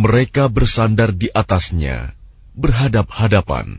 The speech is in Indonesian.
Mereka bersandar di atasnya, berhadap-hadapan.